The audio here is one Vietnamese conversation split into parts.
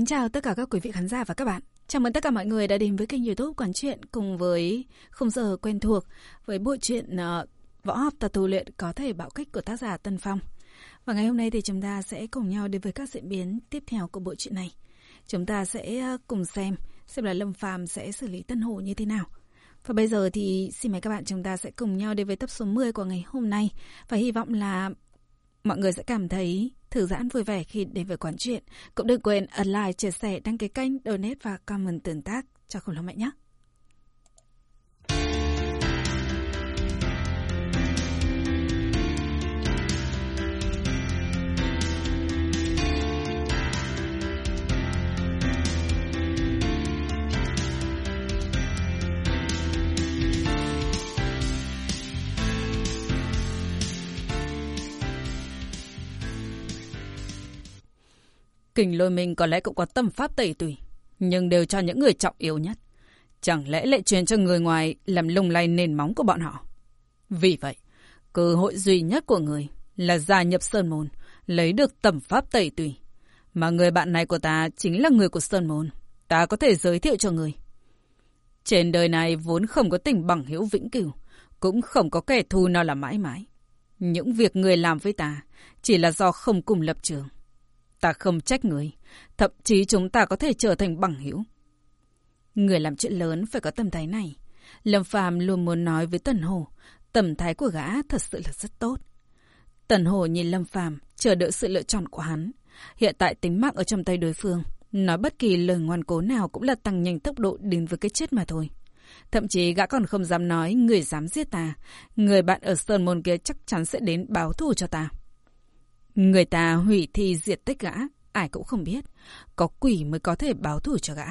kính chào tất cả các quý vị khán giả và các bạn. Chào mừng tất cả mọi người đã đến với kênh youtube Quán Chuyện cùng với khung giờ quen thuộc với bộ truyện uh, Võ học tập tu luyện có thể bạo kích của tác giả Tân Phong. Và ngày hôm nay thì chúng ta sẽ cùng nhau đến với các diễn biến tiếp theo của bộ truyện này. Chúng ta sẽ ờ, cùng xem xem là Lâm Phàm sẽ xử lý Tân Hồ như thế nào. Và bây giờ thì xin mời các bạn chúng ta sẽ cùng nhau đến với tập số 10 của ngày hôm nay và hy vọng là mọi người sẽ cảm thấy thư giãn vui vẻ khi đến với quán chuyện. Cũng đừng quên ấn like, chia sẻ, đăng ký kênh, donate và comment tương tác cho khủng long mạnh nhé. Kình lôi mình có lẽ cũng có tâm pháp tẩy tùy, nhưng đều cho những người trọng yếu nhất. Chẳng lẽ lại truyền cho người ngoài làm lung lay nền móng của bọn họ? Vì vậy, cơ hội duy nhất của người là gia nhập Sơn Môn, lấy được tẩm pháp tẩy tùy. Mà người bạn này của ta chính là người của Sơn Môn. Ta có thể giới thiệu cho người. Trên đời này vốn không có tình bằng hữu vĩnh cửu, cũng không có kẻ thù nào là mãi mãi. Những việc người làm với ta chỉ là do không cùng lập trường. Ta không trách người. Thậm chí chúng ta có thể trở thành bằng hữu. Người làm chuyện lớn phải có tâm thái này. Lâm Phàm luôn muốn nói với Tần Hồ, tâm thái của gã thật sự là rất tốt. Tần Hồ nhìn Lâm Phàm chờ đợi sự lựa chọn của hắn. Hiện tại tính mạng ở trong tay đối phương, nói bất kỳ lời ngoan cố nào cũng là tăng nhanh tốc độ đến với cái chết mà thôi. Thậm chí gã còn không dám nói người dám giết ta, người bạn ở Sơn Môn kia chắc chắn sẽ đến báo thù cho ta. Người ta hủy thi diệt tích gã, ai cũng không biết. Có quỷ mới có thể báo thù cho gã.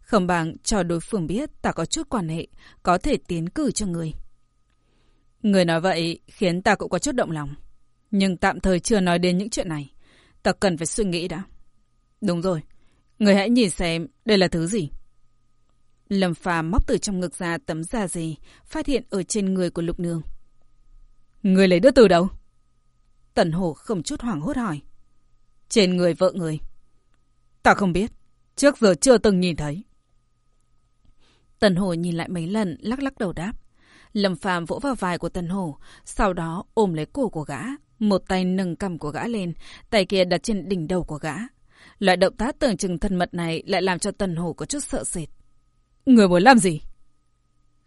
Không bằng cho đối phương biết ta có chút quan hệ, có thể tiến cử cho người. Người nói vậy khiến ta cũng có chút động lòng. Nhưng tạm thời chưa nói đến những chuyện này. Ta cần phải suy nghĩ đã. Đúng rồi. Người hãy nhìn xem đây là thứ gì. Lâm phà móc từ trong ngực ra tấm da gì, phát hiện ở trên người của lục nương. Người lấy đứa từ đâu? Tần Hổ không chút hoảng hốt hỏi. Trên người vợ người. Ta không biết. Trước giờ chưa từng nhìn thấy. Tần Hổ nhìn lại mấy lần, lắc lắc đầu đáp. Lâm Phàm vỗ vào vai của Tần Hổ, sau đó ôm lấy cổ của gã. Một tay nâng cầm của gã lên, tay kia đặt trên đỉnh đầu của gã. Loại động tác tưởng chừng thân mật này lại làm cho Tần Hổ có chút sợ sệt. Người muốn làm gì?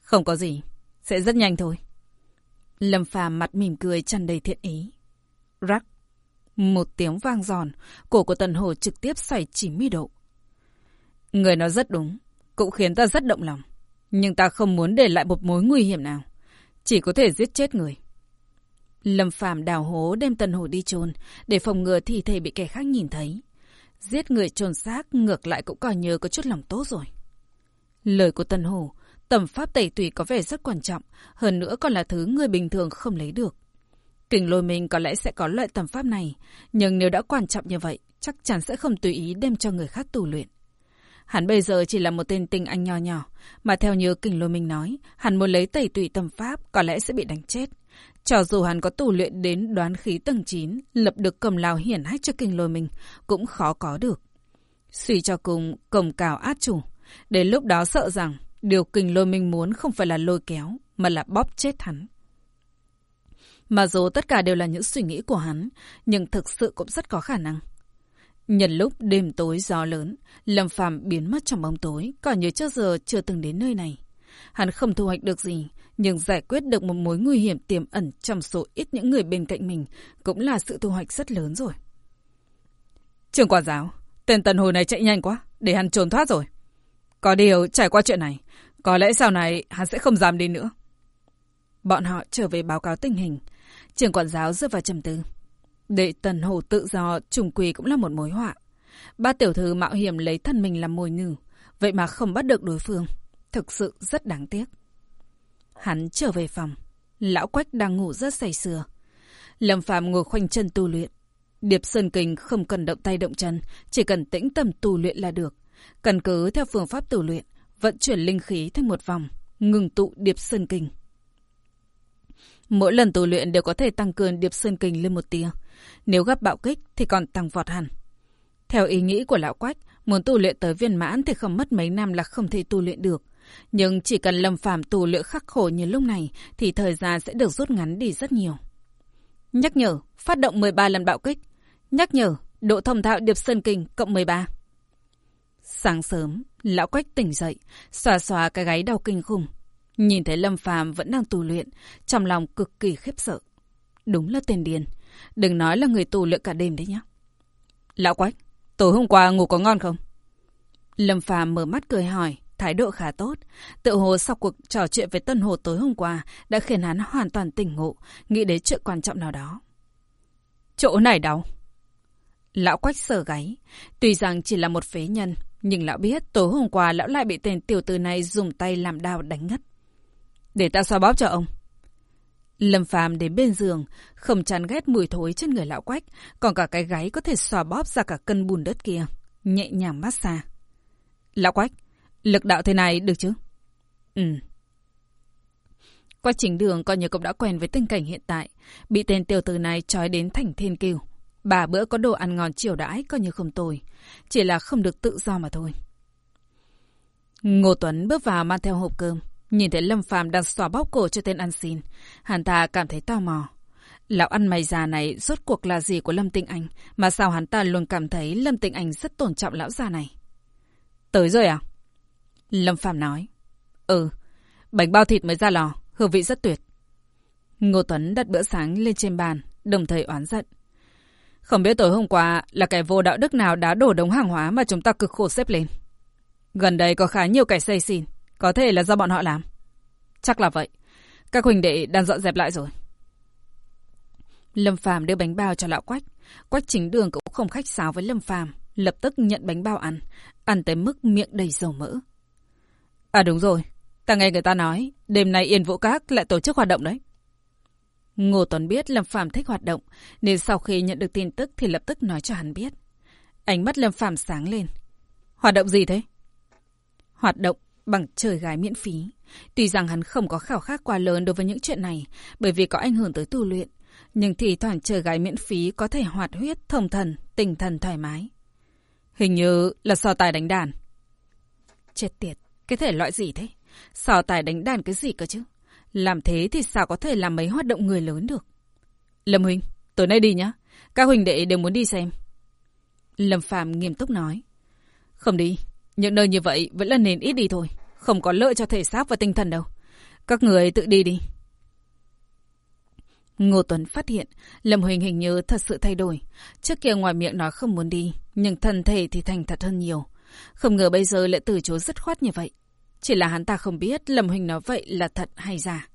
Không có gì, sẽ rất nhanh thôi. Lâm Phàm mặt mỉm cười tràn đầy thiện ý. Rắc. Một tiếng vang giòn, cổ của Tần Hồ trực tiếp xoay 90 độ. Người nói rất đúng, cũng khiến ta rất động lòng. Nhưng ta không muốn để lại một mối nguy hiểm nào. Chỉ có thể giết chết người. Lâm Phàm đào hố đem Tần Hồ đi chôn để phòng ngừa thi thể bị kẻ khác nhìn thấy. Giết người trồn xác ngược lại cũng coi như có chút lòng tốt rồi. Lời của Tần Hồ, tầm pháp tẩy tùy có vẻ rất quan trọng, hơn nữa còn là thứ người bình thường không lấy được. Kình lôi mình có lẽ sẽ có loại tầm pháp này, nhưng nếu đã quan trọng như vậy, chắc chắn sẽ không tùy ý đem cho người khác tu luyện. Hắn bây giờ chỉ là một tên tinh anh nho nhỏ, mà theo như kình lôi minh nói, hắn muốn lấy tẩy tùy tầm pháp có lẽ sẽ bị đánh chết. Cho dù hắn có tu luyện đến đoán khí tầng 9, lập được cầm lao hiển hách cho kình lôi minh, cũng khó có được. Suy cho cùng, cầm cào át chủ. Đến lúc đó sợ rằng, điều kình lôi minh muốn không phải là lôi kéo, mà là bóp chết hắn. Mà dù tất cả đều là những suy nghĩ của hắn, nhưng thực sự cũng rất có khả năng. Nhân lúc đêm tối gió lớn, Lâm Phàm biến mất trong bóng tối, còn như trước giờ chưa từng đến nơi này. Hắn không thu hoạch được gì, nhưng giải quyết được một mối nguy hiểm tiềm ẩn trong số ít những người bên cạnh mình cũng là sự thu hoạch rất lớn rồi. Trường quản giáo, tên tần hồi này chạy nhanh quá, để hắn trốn thoát rồi. Có điều trải qua chuyện này, có lẽ sau này hắn sẽ không dám đi nữa. Bọn họ trở về báo cáo tình hình, Trường quản giáo rơi vào trầm tư. Để tần hồ tự do, trùng quỳ cũng là một mối họa. Ba tiểu thư mạo hiểm lấy thân mình làm mồi nhử, vậy mà không bắt được đối phương. Thực sự rất đáng tiếc. Hắn trở về phòng. Lão Quách đang ngủ rất say sưa. Lâm Phạm ngồi khoanh chân tu luyện. Điệp Sơn Kinh không cần động tay động chân, chỉ cần tĩnh tâm tu luyện là được. Cần cứ theo phương pháp tu luyện, vận chuyển linh khí thành một vòng, ngừng tụ Điệp Sơn Kinh. Mỗi lần tu luyện đều có thể tăng cường điệp sơn kinh lên một tia. Nếu gặp bạo kích thì còn tăng vọt hẳn. Theo ý nghĩ của lão quách, Muốn tu luyện tới viên mãn thì không mất mấy năm là không thể tu luyện được. Nhưng chỉ cần Lâm Phàm tu luyện khắc khổ như lúc này thì thời gian sẽ được rút ngắn đi rất nhiều. Nhắc nhở, phát động 13 lần bạo kích. Nhắc nhở, độ thông thạo điệp sơn kinh cộng 13. Sáng sớm, lão quách tỉnh dậy, xòa xòa cái gáy đau kinh khủng. Nhìn thấy Lâm Phàm vẫn đang tù luyện, trong lòng cực kỳ khiếp sợ. Đúng là tên điên. Đừng nói là người tù luyện cả đêm đấy nhá. Lão quách, tối hôm qua ngủ có ngon không? Lâm Phàm mở mắt cười hỏi, thái độ khá tốt. Tự hồ sau cuộc trò chuyện với Tân Hồ tối hôm qua đã khiến hắn hoàn toàn tỉnh ngộ, nghĩ đến chuyện quan trọng nào đó. Chỗ này đau. Lão quách sờ gáy. Tuy rằng chỉ là một phế nhân, nhưng lão biết tối hôm qua lão lại bị tên tiểu tử này dùng tay làm đao đánh ngất. Để ta xoa bóp cho ông. Lâm Phàm đến bên giường, không chán ghét mùi thối trên người lão quách, còn cả cái gáy có thể xoa bóp ra cả cân bùn đất kia, nhẹ nhàng massage. Lão quách, lực đạo thế này được chứ? Ừ. Qua trình đường coi như cũng đã quen với tình cảnh hiện tại, bị tên tiểu tử này trói đến thành thiên kiều. Bà bữa có đồ ăn ngon chiều đãi coi như không tồi, chỉ là không được tự do mà thôi. Ngô Tuấn bước vào mang theo hộp cơm. Nhìn thấy Lâm Phàm đang xòa bóp cổ cho tên ăn xin, hắn ta cảm thấy tò mò. Lão ăn mày già này rốt cuộc là gì của Lâm Tinh Anh, mà sao hắn ta luôn cảm thấy Lâm Tinh Anh rất tôn trọng lão già này. Tới rồi à? Lâm Phàm nói. Ừ, bánh bao thịt mới ra lò, hương vị rất tuyệt. Ngô Tuấn đặt bữa sáng lên trên bàn, đồng thời oán giận. Không biết tối hôm qua là kẻ vô đạo đức nào đã đổ đống hàng hóa mà chúng ta cực khổ xếp lên. Gần đây có khá nhiều kẻ say xin. Có thể là do bọn họ làm. Chắc là vậy. Các huynh đệ đang dọn dẹp lại rồi. Lâm Phàm đưa bánh bao cho lão Quách. Quách chính đường cũng không khách sáo với Lâm Phàm, lập tức nhận bánh bao ăn, ăn tới mức miệng đầy dầu mỡ. À đúng rồi, ta nghe người ta nói, đêm nay Yên Vũ Các lại tổ chức hoạt động đấy. Ngô Tuấn biết Lâm Phàm thích hoạt động, nên sau khi nhận được tin tức thì lập tức nói cho hắn biết. Ánh mắt Lâm Phàm sáng lên. Hoạt động gì thế? Hoạt động bằng trời gái miễn phí. Tuy rằng hắn không có khảo khát quá lớn đối với những chuyện này, bởi vì có ảnh hưởng tới tu luyện, nhưng thì thoảng trời gái miễn phí có thể hoạt huyết, thông thần, tinh thần thoải mái. Hình như là so tài đánh đàn. Chết tiệt, cái thể loại gì thế? So tài đánh đàn cái gì cơ chứ? Làm thế thì sao có thể làm mấy hoạt động người lớn được? Lâm Huynh, tối nay đi nhá. Các huynh đệ đều muốn đi xem. Lâm Phạm nghiêm túc nói. Không đi, những nơi như vậy vẫn là nên ít đi thôi. Không có lợi cho thể xác và tinh thần đâu. Các người tự đi đi. Ngô Tuấn phát hiện Lâm Huỳnh hình như thật sự thay đổi. Trước kia ngoài miệng nói không muốn đi, nhưng thân thể thì thành thật hơn nhiều. Không ngờ bây giờ lại từ chối dứt khoát như vậy. Chỉ là hắn ta không biết Lâm Huỳnh nói vậy là thật hay giả.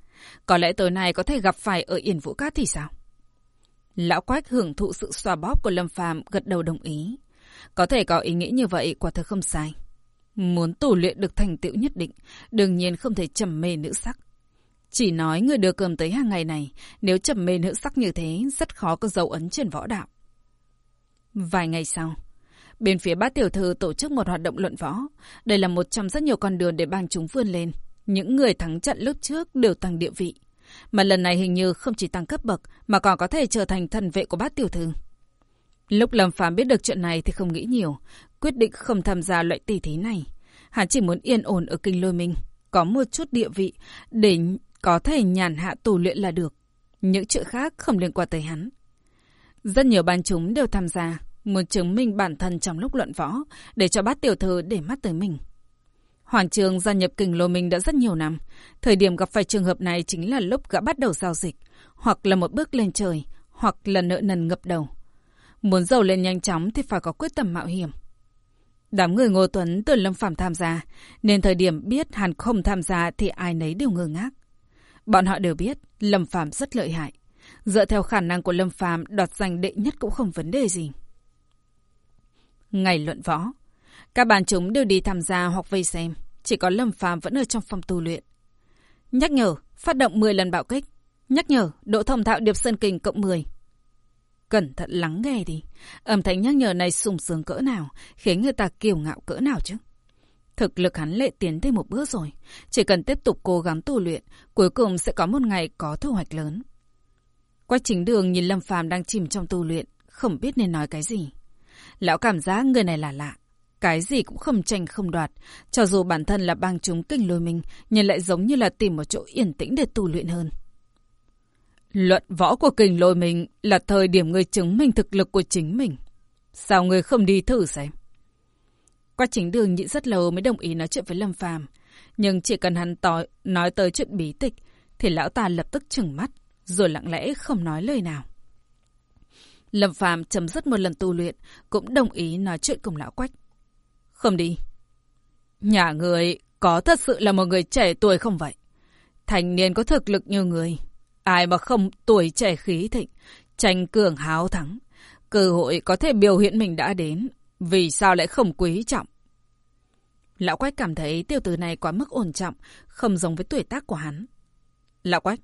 Có lẽ tối nay có thể gặp phải ở Yên Vũ Cát thì sao? Lão Quách hưởng thụ sự xoa bóp của Lâm Phàm gật đầu đồng ý. Có thể có ý nghĩ như vậy quả thực không sai. Muốn tù luyện được thành tựu nhất định, đương nhiên không thể trầm mê nữ sắc. Chỉ nói người đưa cơm tới hàng ngày này, nếu trầm mê nữ sắc như thế, rất khó có dấu ấn trên võ đạo. Vài ngày sau, bên phía bát tiểu thư tổ chức một hoạt động luận võ. Đây là một trong rất nhiều con đường để bang chúng vươn lên. Những người thắng trận lúc trước đều tăng địa vị. Mà lần này hình như không chỉ tăng cấp bậc, mà còn có thể trở thành thần vệ của bát tiểu thư. Lúc Lâm Phàm biết được chuyện này thì không nghĩ nhiều, quyết định không tham gia loại tỷ thí này. Hắn chỉ muốn yên ổn ở kinh lôi mình, có một chút địa vị để có thể nhàn hạ tù luyện là được. Những chuyện khác không liên quan tới hắn. Rất nhiều ban chúng đều tham gia, muốn chứng minh bản thân trong lúc luận võ, để cho bát tiểu thư để mắt tới mình. Hoàng Trường gia nhập kinh lôi minh đã rất nhiều năm. Thời điểm gặp phải trường hợp này chính là lúc gã bắt đầu giao dịch, hoặc là một bước lên trời, hoặc là nợ nần ngập đầu. Muốn giàu lên nhanh chóng thì phải có quyết tâm mạo hiểm. Đám người Ngô Tuấn từ Lâm Phạm tham gia, nên thời điểm biết hắn không tham gia thì ai nấy đều ngơ ngác. Bọn họ đều biết Lâm Phạm rất lợi hại. Dựa theo khả năng của Lâm Phạm đoạt giành đệ nhất cũng không vấn đề gì. Ngày luận võ, các bạn chúng đều đi tham gia hoặc vây xem, chỉ có Lâm Phạm vẫn ở trong phòng tu luyện. Nhắc nhở, phát động 10 lần bạo kích. Nhắc nhở, độ thông thạo điệp sơn kình cộng 10. Cẩn thận lắng nghe đi. Âm thanh nhắc nhở này sung sướng cỡ nào, khiến người ta kiêu ngạo cỡ nào chứ. Thực lực hắn lệ tiến thêm một bước rồi. Chỉ cần tiếp tục cố gắng tu luyện, cuối cùng sẽ có một ngày có thu hoạch lớn. Quách chính đường nhìn Lâm Phàm đang chìm trong tu luyện, không biết nên nói cái gì. Lão cảm giác người này là lạ. cái gì cũng không tranh không đoạt. Cho dù bản thân là bang chúng kinh lôi mình, nhưng lại giống như là tìm một chỗ yên tĩnh để tu luyện hơn. Luận võ của kình lôi mình là thời điểm người chứng minh thực lực của chính mình. Sao người không đi thử xem? Qua chính đường nhịn rất lâu mới đồng ý nói chuyện với Lâm Phàm Nhưng chỉ cần hắn tỏ, nói tới chuyện bí tịch, thì lão ta lập tức trừng mắt, rồi lặng lẽ không nói lời nào. Lâm Phàm chấm dứt một lần tu luyện, cũng đồng ý nói chuyện cùng lão Quách. Không đi. Nhà người có thật sự là một người trẻ tuổi không vậy? Thành niên có thực lực như người. Ai mà không tuổi trẻ khí thịnh, tranh cường háo thắng. Cơ hội có thể biểu hiện mình đã đến. Vì sao lại không quý trọng? Lão Quách cảm thấy tiêu tử này quá mức ổn trọng, không giống với tuổi tác của hắn. Lão Quách,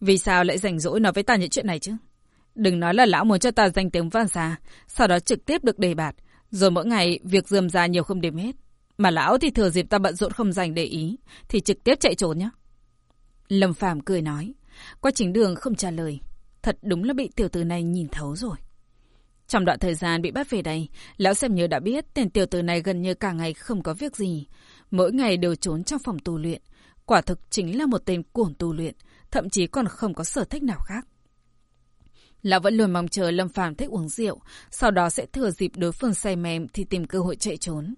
vì sao lại rảnh rỗi nói với ta những chuyện này chứ? Đừng nói là lão muốn cho ta danh tiếng vang xa, sau đó trực tiếp được đề bạt, rồi mỗi ngày việc dườm ra nhiều không đếm hết. Mà lão thì thừa dịp ta bận rộn không dành để ý, thì trực tiếp chạy trốn nhá. Lâm Phàm cười nói, qua chính đường không trả lời. Thật đúng là bị tiểu tử này nhìn thấu rồi. Trong đoạn thời gian bị bắt về đây, lão xem nhớ đã biết tên tiểu tử này gần như cả ngày không có việc gì. Mỗi ngày đều trốn trong phòng tu luyện. Quả thực chính là một tên cuồng tu luyện, thậm chí còn không có sở thích nào khác. Lão vẫn luôn mong chờ Lâm Phàm thích uống rượu, sau đó sẽ thừa dịp đối phương say mềm thì tìm cơ hội chạy trốn.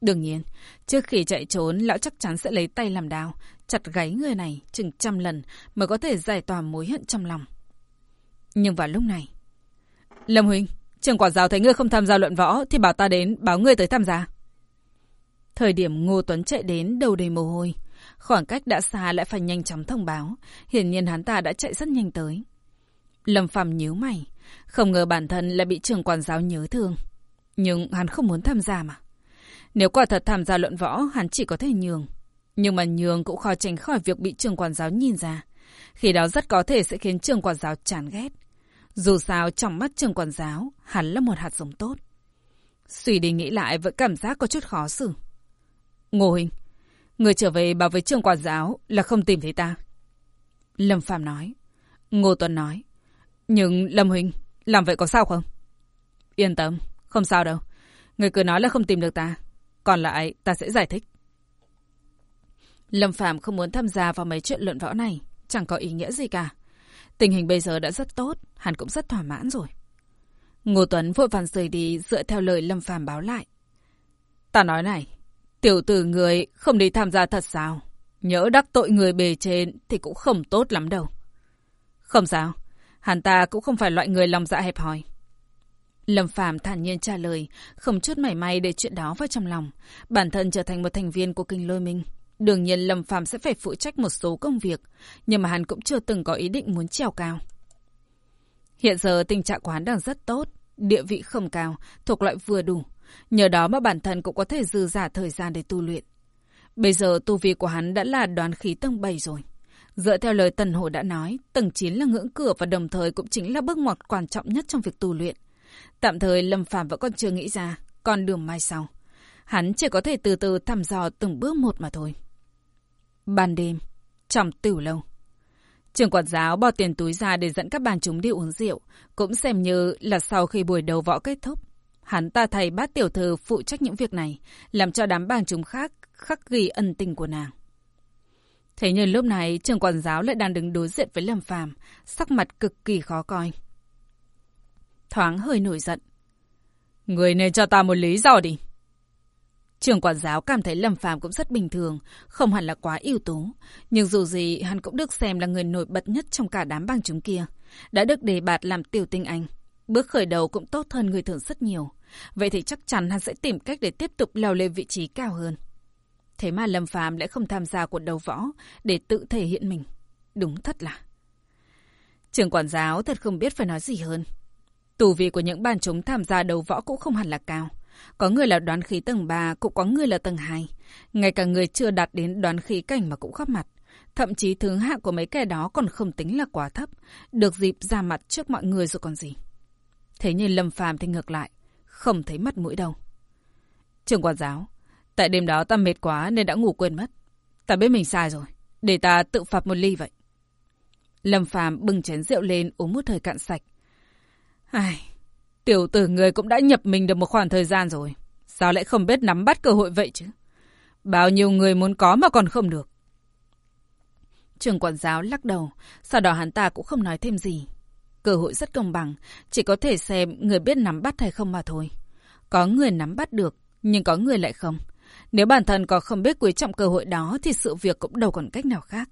Đương nhiên, trước khi chạy trốn, lão chắc chắn sẽ lấy tay làm đao, chặt gáy người này chừng trăm lần mới có thể giải tỏa mối hận trong lòng. Nhưng vào lúc này... Lâm Huynh, trường quả giáo thấy ngươi không tham gia luận võ thì bảo ta đến báo ngươi tới tham gia. Thời điểm Ngô Tuấn chạy đến đầu đầy mồ hôi, khoảng cách đã xa lại phải nhanh chóng thông báo, hiển nhiên hắn ta đã chạy rất nhanh tới. Lâm Phàm nhíu mày, không ngờ bản thân lại bị trường quản giáo nhớ thương. Nhưng hắn không muốn tham gia mà. Nếu quả thật tham gia luận võ, hắn chỉ có thể nhường. Nhưng mà nhường cũng khó tránh khỏi việc bị trường quản giáo nhìn ra. Khi đó rất có thể sẽ khiến trường quản giáo chán ghét. Dù sao, trong mắt trường quản giáo, hắn là một hạt giống tốt. Suy đi nghĩ lại vẫn cảm giác có chút khó xử. Ngô Hình, người trở về bảo với trường quản giáo là không tìm thấy ta. Lâm Phạm nói. Ngô Tuấn nói. Nhưng Lâm Huỳnh, làm vậy có sao không? Yên tâm, không sao đâu. Người cứ nói là không tìm được ta. Còn lại, ta sẽ giải thích. Lâm Phạm không muốn tham gia vào mấy chuyện luận võ này. Chẳng có ý nghĩa gì cả. Tình hình bây giờ đã rất tốt, hắn cũng rất thỏa mãn rồi. Ngô Tuấn vội vàng rời đi dựa theo lời Lâm Phàm báo lại. Ta nói này, tiểu tử người không đi tham gia thật sao? Nhớ đắc tội người bề trên thì cũng không tốt lắm đâu. Không sao, Hắn ta cũng không phải loại người lòng dạ hẹp hòi. Lâm Phàm thản nhiên trả lời, không chút mảy may để chuyện đó vào trong lòng. Bản thân trở thành một thành viên của kinh lôi minh. Đương nhiên Lâm Phàm sẽ phải phụ trách một số công việc, nhưng mà hắn cũng chưa từng có ý định muốn trèo cao. Hiện giờ tình trạng của hắn đang rất tốt, địa vị không cao, thuộc loại vừa đủ. Nhờ đó mà bản thân cũng có thể dư giả thời gian để tu luyện. Bây giờ tu vi của hắn đã là đoán khí tầng 7 rồi. Dựa theo lời Tần Hồ đã nói, tầng 9 là ngưỡng cửa và đồng thời cũng chính là bước ngoặt quan trọng nhất trong việc tu luyện. Tạm thời Lâm Phàm vẫn còn chưa nghĩ ra con đường mai sau. Hắn chỉ có thể từ từ thăm dò từng bước một mà thôi. Ban đêm, trong tiểu lâu. Trường quản giáo bỏ tiền túi ra để dẫn các bàn chúng đi uống rượu, cũng xem như là sau khi buổi đầu võ kết thúc. Hắn ta thầy bát tiểu thư phụ trách những việc này, làm cho đám bàn chúng khác khắc ghi ân tình của nàng. Thế nhưng lúc này, trường quản giáo lại đang đứng đối diện với Lâm Phàm, sắc mặt cực kỳ khó coi. Thoáng hơi nổi giận. Người nên cho ta một lý do đi. Trường quản giáo cảm thấy Lâm Phàm cũng rất bình thường, không hẳn là quá ưu tú, nhưng dù gì hắn cũng được xem là người nổi bật nhất trong cả đám bang chúng kia, đã được đề bạt làm tiểu tinh anh. Bước khởi đầu cũng tốt hơn người thường rất nhiều, vậy thì chắc chắn hắn sẽ tìm cách để tiếp tục leo lên vị trí cao hơn. Thế mà Lâm Phàm lại không tham gia cuộc đấu võ để tự thể hiện mình. Đúng thật là. Trường quản giáo thật không biết phải nói gì hơn. Tù vị của những bàn chúng tham gia đấu võ cũng không hẳn là cao. Có người là đoán khí tầng 3, cũng có người là tầng 2. Ngay cả người chưa đạt đến đoán khí cảnh mà cũng góp mặt. Thậm chí thứ hạng của mấy kẻ đó còn không tính là quá thấp. Được dịp ra mặt trước mọi người rồi còn gì. Thế nhưng Lâm Phàm thì ngược lại. Không thấy mặt mũi đâu. Trường quản giáo, Tại đêm đó ta mệt quá nên đã ngủ quên mất. Ta biết mình sai rồi. Để ta tự phạt một ly vậy. Lâm Phàm bưng chén rượu lên uống một thời cạn sạch. Ai, tiểu tử người cũng đã nhập mình được một khoảng thời gian rồi. Sao lại không biết nắm bắt cơ hội vậy chứ? Bao nhiêu người muốn có mà còn không được. Trường quản giáo lắc đầu, sau đó hắn ta cũng không nói thêm gì. Cơ hội rất công bằng, chỉ có thể xem người biết nắm bắt hay không mà thôi. Có người nắm bắt được, nhưng có người lại không. Nếu bản thân có không biết quý trọng cơ hội đó thì sự việc cũng đâu còn cách nào khác.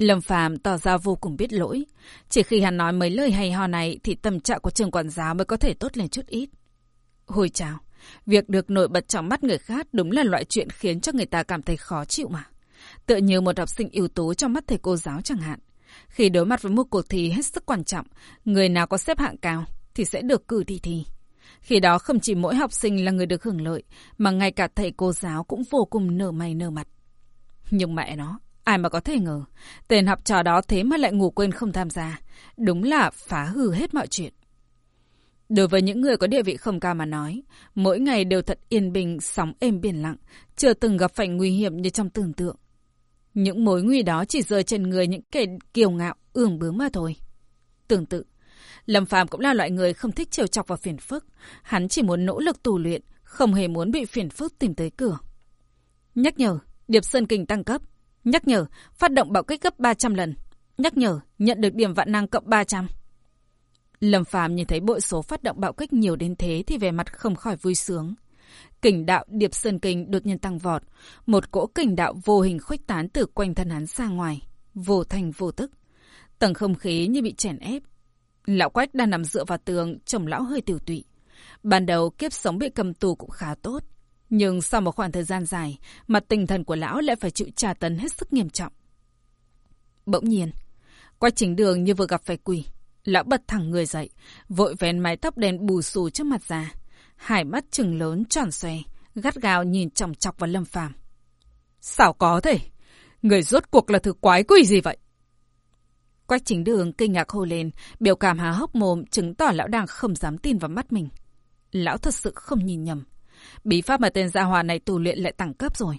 Lâm Phàm tỏ ra vô cùng biết lỗi. Chỉ khi hắn nói mấy lời hay ho này thì tâm trạng của trường quản giáo mới có thể tốt lên chút ít. Hồi chào, việc được nổi bật trong mắt người khác đúng là loại chuyện khiến cho người ta cảm thấy khó chịu mà. Tựa như một học sinh ưu tú trong mắt thầy cô giáo chẳng hạn. Khi đối mặt với một cuộc thi hết sức quan trọng, người nào có xếp hạng cao thì sẽ được cử đi thi. Khi đó không chỉ mỗi học sinh là người được hưởng lợi, mà ngay cả thầy cô giáo cũng vô cùng nở mày nở mặt. Nhưng mẹ nó, ai mà có thể ngờ, tên học trò đó thế mà lại ngủ quên không tham gia. Đúng là phá hư hết mọi chuyện. Đối với những người có địa vị không cao mà nói, mỗi ngày đều thật yên bình, sóng êm biển lặng, chưa từng gặp phải nguy hiểm như trong tưởng tượng. Những mối nguy đó chỉ rơi trên người những kẻ kiêu ngạo, ương bướng mà thôi. Tương tự, Lâm Phàm cũng là loại người không thích trêu chọc và phiền phức. Hắn chỉ muốn nỗ lực tù luyện, không hề muốn bị phiền phức tìm tới cửa. Nhắc nhở, Điệp Sơn Kình tăng cấp. Nhắc nhở, phát động bạo kích gấp 300 lần. Nhắc nhở, nhận được điểm vạn năng cộng 300. Lâm Phàm nhìn thấy bội số phát động bạo kích nhiều đến thế thì về mặt không khỏi vui sướng. Kình đạo Điệp Sơn kinh đột nhiên tăng vọt, một cỗ kình đạo vô hình khuếch tán từ quanh thân hắn ra ngoài, vô thành vô tức. Tầng không khí như bị chèn ép. Lão Quách đang nằm dựa vào tường, trông lão hơi tiểu tụy. Ban đầu kiếp sống bị cầm tù cũng khá tốt, nhưng sau một khoảng thời gian dài, mặt tinh thần của lão lại phải chịu trả tấn hết sức nghiêm trọng. Bỗng nhiên, quá trình đường như vừa gặp phải quỷ. Lão bật thẳng người dậy, vội vén mái tóc đen bù xù trước mặt ra. Hải mắt trừng lớn tròn xoe, gắt gao nhìn chòng chọc vào Lâm Phàm. Sao có thể? Người rốt cuộc là thứ quái quỷ gì vậy? Quách chính đường kinh ngạc hô lên, biểu cảm há hốc mồm chứng tỏ lão đang không dám tin vào mắt mình. Lão thật sự không nhìn nhầm. Bí pháp mà tên gia hòa này tù luyện lại tăng cấp rồi.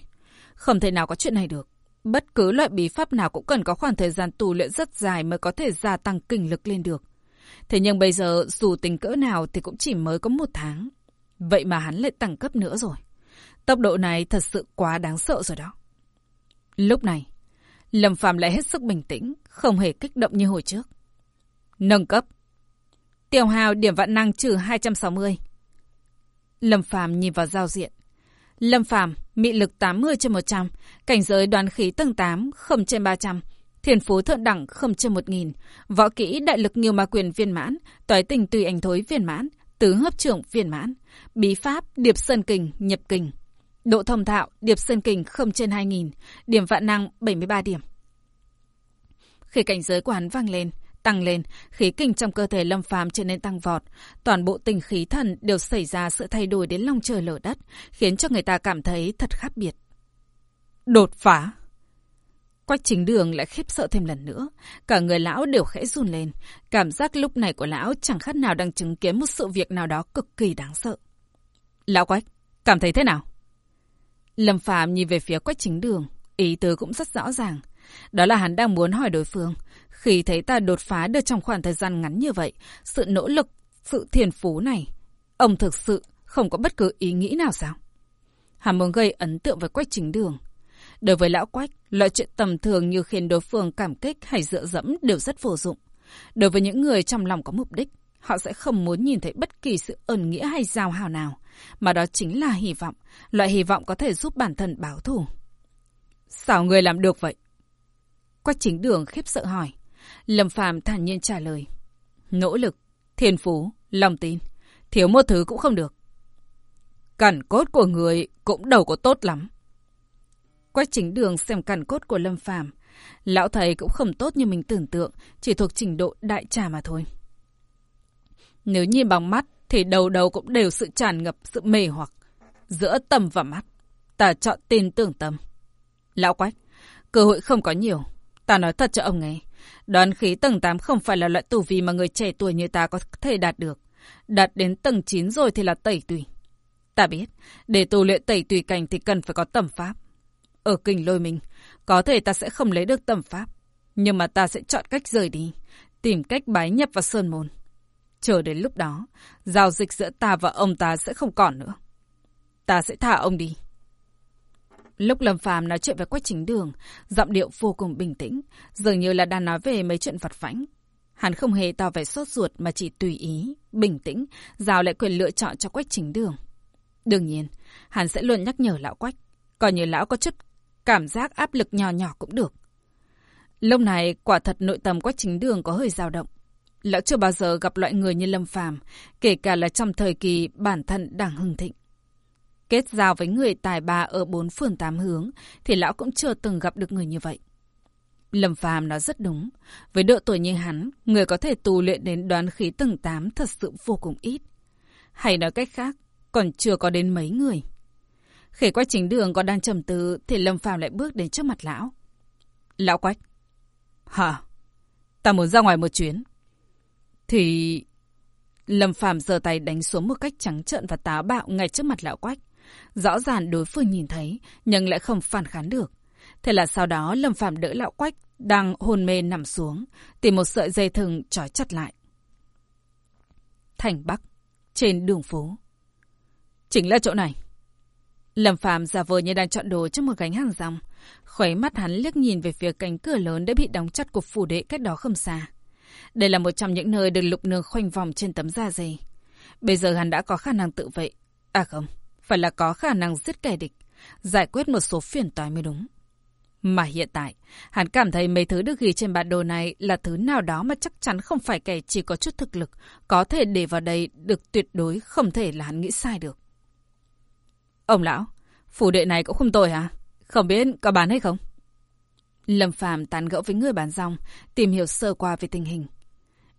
Không thể nào có chuyện này được. Bất cứ loại bí pháp nào cũng cần có khoảng thời gian tù luyện rất dài mới có thể gia tăng kinh lực lên được. Thế nhưng bây giờ dù tình cỡ nào thì cũng chỉ mới có một tháng. Vậy mà hắn lại tăng cấp nữa rồi. Tốc độ này thật sự quá đáng sợ rồi đó. Lúc này, Lâm Phàm lại hết sức bình tĩnh, không hề kích động như hồi trước. Nâng cấp. Tiểu hào điểm vạn năng trừ 260. Lâm Phàm nhìn vào giao diện. Lâm Phàm mị lực 80 trên 100, cảnh giới đoán khí tầng 8, không trên 300, thiền phú thượng đẳng không trên 1000, võ kỹ đại lực nhiều ma quyền viên mãn, toái tình tùy ảnh thối viên mãn, tứ hấp trưởng viên mãn, bí pháp điệp sơn kình nhập kình. Độ thông thạo điệp sơn kình không trên 2000, điểm vạn năng 73 điểm. Khi cảnh giới của hắn vang lên, tăng lên, khí kinh trong cơ thể Lâm Phàm trở nên tăng vọt, toàn bộ tình khí thần đều xảy ra sự thay đổi đến long trời lở đất, khiến cho người ta cảm thấy thật khác biệt. Đột phá. Quách chính đường lại khiếp sợ thêm lần nữa, cả người lão đều khẽ run lên, cảm giác lúc này của lão chẳng khác nào đang chứng kiến một sự việc nào đó cực kỳ đáng sợ. Lão Quách, cảm thấy thế nào? Lâm Phàm nhìn về phía Quách chính đường, ý tứ cũng rất rõ ràng. Đó là hắn đang muốn hỏi đối phương, khi thấy ta đột phá được trong khoảng thời gian ngắn như vậy, sự nỗ lực, sự thiền phú này, ông thực sự không có bất cứ ý nghĩ nào sao? Hàm muốn gây ấn tượng với Quách chính đường. Đối với lão Quách, loại chuyện tầm thường như khiến đối phương cảm kích hay dựa dẫm đều rất vô dụng. Đối với những người trong lòng có mục đích, họ sẽ không muốn nhìn thấy bất kỳ sự ẩn nghĩa hay giao hào nào, mà đó chính là hy vọng, loại hy vọng có thể giúp bản thân báo thù. Sao người làm được vậy? Quách chính đường khiếp sợ hỏi. Lâm Phàm thản nhiên trả lời. Nỗ lực, thiên phú, lòng tin. Thiếu một thứ cũng không được. cản cốt của người cũng đâu có tốt lắm. Quách chính đường xem cản cốt của Lâm Phàm Lão thầy cũng không tốt như mình tưởng tượng, chỉ thuộc trình độ đại trà mà thôi. Nếu nhìn bằng mắt, thì đầu đầu cũng đều sự tràn ngập, sự mê hoặc. Giữa tâm và mắt, ta chọn tin tưởng tâm. Lão Quách, cơ hội không có nhiều. Ta nói thật cho ông nghe, Đoán khí tầng 8 không phải là loại tù vi mà người trẻ tuổi như ta có thể đạt được. Đạt đến tầng 9 rồi thì là tẩy tùy. Ta biết, để tu luyện tẩy tùy cảnh thì cần phải có tầm pháp. Ở kinh lôi mình, có thể ta sẽ không lấy được tầm pháp. Nhưng mà ta sẽ chọn cách rời đi, tìm cách bái nhập vào sơn môn. Chờ đến lúc đó, giao dịch giữa ta và ông ta sẽ không còn nữa. ta sẽ thả ông đi. Lúc Lâm Phàm nói chuyện với Quách Chính Đường, giọng điệu vô cùng bình tĩnh, dường như là đang nói về mấy chuyện vặt vãnh. Hắn không hề tỏ vẻ sốt ruột mà chỉ tùy ý, bình tĩnh, giao lại quyền lựa chọn cho Quách Chính Đường. Đương nhiên, hắn sẽ luôn nhắc nhở lão Quách, coi như lão có chút cảm giác áp lực nhỏ nhỏ cũng được. Lúc này, quả thật nội tâm Quách Chính Đường có hơi dao động. Lão chưa bao giờ gặp loại người như Lâm Phàm, kể cả là trong thời kỳ bản thân đang hưng thịnh. Kết giao với người tài ba ở bốn phường tám hướng, thì lão cũng chưa từng gặp được người như vậy. Lâm Phàm nói rất đúng. Với độ tuổi như hắn, người có thể tu luyện đến đoán khí tầng 8 thật sự vô cùng ít. Hay nói cách khác, còn chưa có đến mấy người. Khi Quách chính đường còn đang trầm tư, thì Lâm Phàm lại bước đến trước mặt lão. Lão Quách. Hả? Ta muốn ra ngoài một chuyến. Thì... Lâm Phàm giơ tay đánh xuống một cách trắng trợn và táo bạo ngay trước mặt lão Quách. Rõ ràng đối phương nhìn thấy, nhưng lại không phản kháng được. Thế là sau đó Lâm Phạm đỡ lão quách, đang hôn mê nằm xuống, tìm một sợi dây thừng trói chặt lại. Thành Bắc, trên đường phố. Chính là chỗ này. Lâm Phạm giả vờ như đang chọn đồ trong một gánh hàng rong. khóe mắt hắn liếc nhìn về phía cánh cửa lớn đã bị đóng chặt của phủ đệ cách đó không xa. Đây là một trong những nơi được lục nương khoanh vòng trên tấm da dày. Bây giờ hắn đã có khả năng tự vệ. À không, phải là có khả năng giết kẻ địch, giải quyết một số phiền toái mới đúng. Mà hiện tại, hắn cảm thấy mấy thứ được ghi trên bản đồ này là thứ nào đó mà chắc chắn không phải kẻ chỉ có chút thực lực, có thể để vào đây được tuyệt đối không thể là hắn nghĩ sai được. Ông lão, phủ đệ này cũng không tồi hả? Không biết có bán hay không? Lâm Phàm tán gẫu với người bán rong, tìm hiểu sơ qua về tình hình.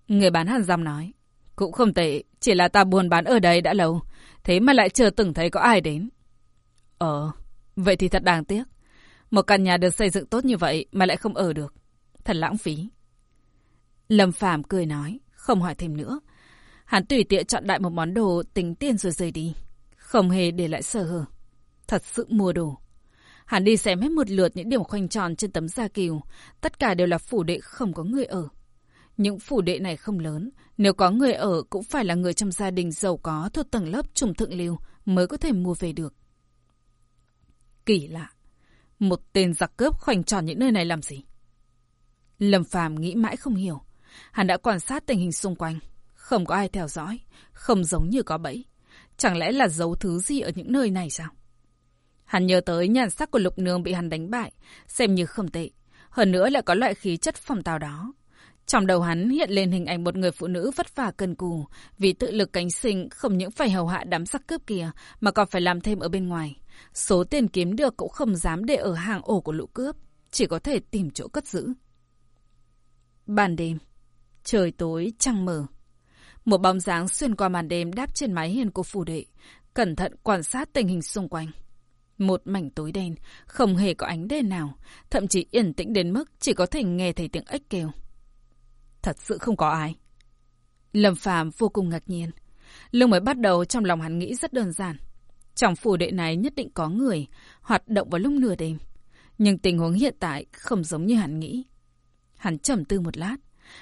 Người bán hàng rong nói, cũng không tệ, chỉ là ta buồn bán ở đây đã lâu, thế mà lại chưa từng thấy có ai đến. Ờ, vậy thì thật đáng tiếc. Một căn nhà được xây dựng tốt như vậy mà lại không ở được. Thật lãng phí. Lâm Phàm cười nói, không hỏi thêm nữa. Hắn tùy tiện chọn đại một món đồ tính tiền rồi rời đi. Không hề để lại sơ hở. Thật sự mua đồ. Hắn đi xem hết một lượt những điểm khoanh tròn trên tấm da kiều. Tất cả đều là phủ đệ không có người ở. Những phủ đệ này không lớn. Nếu có người ở, cũng phải là người trong gia đình giàu có thuộc tầng lớp trùng thượng lưu mới có thể mua về được. Kỳ lạ. Một tên giặc cướp khoanh tròn những nơi này làm gì? Lâm Phàm nghĩ mãi không hiểu. Hắn đã quan sát tình hình xung quanh. Không có ai theo dõi. Không giống như có bẫy. Chẳng lẽ là giấu thứ gì ở những nơi này sao? Hắn nhớ tới nhàn sắc của lục nương bị hắn đánh bại. Xem như không tệ. Hơn nữa lại có loại khí chất phòng tào đó. Trong đầu hắn hiện lên hình ảnh một người phụ nữ vất vả cần cù, vì tự lực cánh sinh không những phải hầu hạ đám sắc cướp kia mà còn phải làm thêm ở bên ngoài. Số tiền kiếm được cũng không dám để ở hàng ổ của lũ cướp, chỉ có thể tìm chỗ cất giữ. Ban đêm, trời tối trăng mờ. Một bóng dáng xuyên qua màn đêm đáp trên mái hiên của phủ đệ, cẩn thận quan sát tình hình xung quanh. Một mảnh tối đen, không hề có ánh đèn nào, thậm chí yên tĩnh đến mức chỉ có thể nghe thấy tiếng ếch kêu. Thật sự không có ai. Lâm Phàm vô cùng ngạc nhiên. Lúc mới bắt đầu trong lòng hắn nghĩ rất đơn giản. Trong phủ đệ này nhất định có người hoạt động vào lúc nửa đêm. Nhưng tình huống hiện tại không giống như hắn nghĩ. Hắn trầm tư một lát.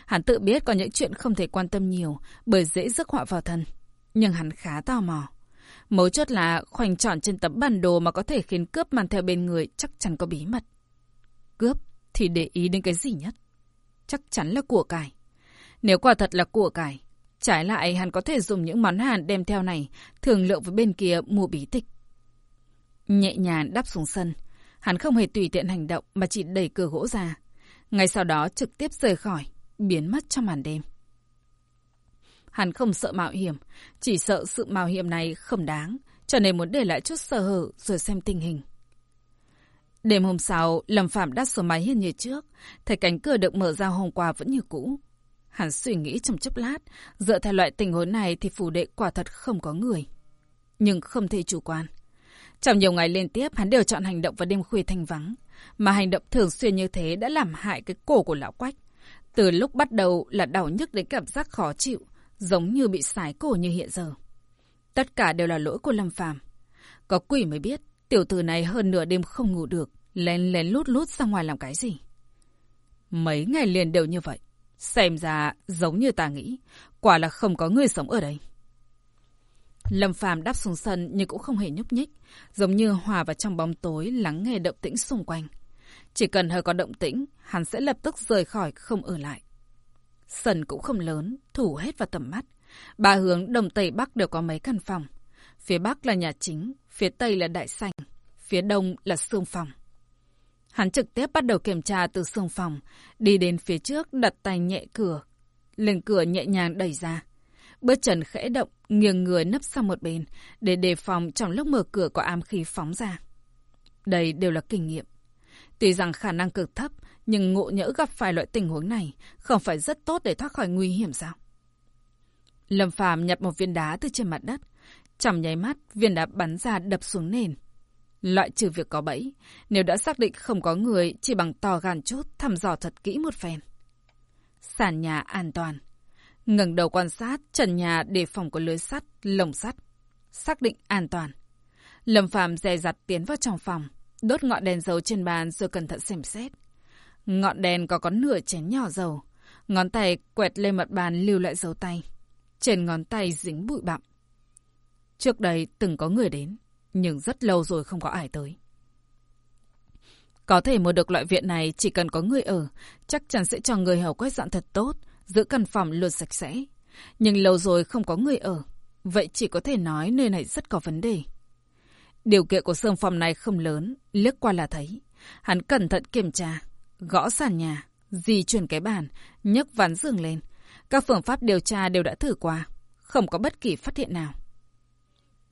Hắn tự biết có những chuyện không thể quan tâm nhiều bởi dễ rước họa vào thân. Nhưng hắn khá tò mò. Mấu chốt là khoanh tròn trên tấm bản đồ mà có thể khiến cướp mang theo bên người chắc chắn có bí mật. Cướp thì để ý đến cái gì nhất? Chắc chắn là của cải. Nếu quả thật là của cải, Trái lại, hắn có thể dùng những món hàng đem theo này, thường lượng với bên kia mua bí tịch. Nhẹ nhàng đắp xuống sân, hắn không hề tùy tiện hành động mà chỉ đẩy cửa gỗ ra. Ngay sau đó trực tiếp rời khỏi, biến mất trong màn đêm. Hắn không sợ mạo hiểm, chỉ sợ sự mạo hiểm này không đáng, cho nên muốn để lại chút sơ hở rồi xem tình hình. Đêm hôm sau, Lâm Phạm đắt số máy hiên như trước, thấy cánh cửa được mở ra hôm qua vẫn như cũ. Hắn suy nghĩ trong chốc lát, dựa theo loại tình huống này thì phủ đệ quả thật không có người. Nhưng không thể chủ quan. Trong nhiều ngày liên tiếp, hắn đều chọn hành động vào đêm khuya thanh vắng. Mà hành động thường xuyên như thế đã làm hại cái cổ của lão quách. Từ lúc bắt đầu là đau nhức đến cảm giác khó chịu, giống như bị sái cổ như hiện giờ. Tất cả đều là lỗi của Lâm Phàm. Có quỷ mới biết, tiểu tử này hơn nửa đêm không ngủ được, lén lén lút lút ra ngoài làm cái gì. Mấy ngày liền đều như vậy. Xem ra giống như ta nghĩ, quả là không có người sống ở đây. Lâm Phàm đáp xuống sân nhưng cũng không hề nhúc nhích, giống như hòa vào trong bóng tối lắng nghe động tĩnh xung quanh. Chỉ cần hơi có động tĩnh, hắn sẽ lập tức rời khỏi, không ở lại. Sân cũng không lớn, thủ hết vào tầm mắt. Ba hướng đông tây bắc đều có mấy căn phòng. Phía bắc là nhà chính, phía tây là đại sảnh, phía đông là xương phòng. Hắn trực tiếp bắt đầu kiểm tra từ xương phòng, đi đến phía trước đặt tay nhẹ cửa. Lên cửa nhẹ nhàng đẩy ra. Bước chân khẽ động, nghiêng người nấp sang một bên, để đề phòng trong lúc mở cửa có ám khí phóng ra. Đây đều là kinh nghiệm. Tuy rằng khả năng cực thấp, nhưng ngộ nhỡ gặp phải loại tình huống này, không phải rất tốt để thoát khỏi nguy hiểm sao? Lâm Phàm nhặt một viên đá từ trên mặt đất. Trong nháy mắt, viên đá bắn ra đập xuống nền. Loại trừ việc có bẫy, nếu đã xác định không có người, chỉ bằng to gan chút, thăm dò thật kỹ một phen. Sàn nhà an toàn. ngẩng đầu quan sát, trần nhà đề phòng có lưới sắt, lồng sắt. Xác định an toàn. Lâm Phàm dè dặt tiến vào trong phòng, đốt ngọn đèn dầu trên bàn rồi cẩn thận xem xét. Ngọn đèn có có nửa chén nhỏ dầu. Ngón tay quẹt lên mặt bàn lưu lại dấu tay. Trên ngón tay dính bụi bặm. Trước đây từng có người đến, nhưng rất lâu rồi không có ai tới. Có thể mua được loại viện này chỉ cần có người ở, chắc chắn sẽ cho người hầu quét dọn thật tốt, giữ căn phòng luôn sạch sẽ. Nhưng lâu rồi không có người ở, vậy chỉ có thể nói nơi này rất có vấn đề. Điều kiện của sương phòng này không lớn, liếc qua là thấy. Hắn cẩn thận kiểm tra, gõ sàn nhà, di chuyển cái bàn, nhấc ván giường lên. Các phương pháp điều tra đều đã thử qua, không có bất kỳ phát hiện nào.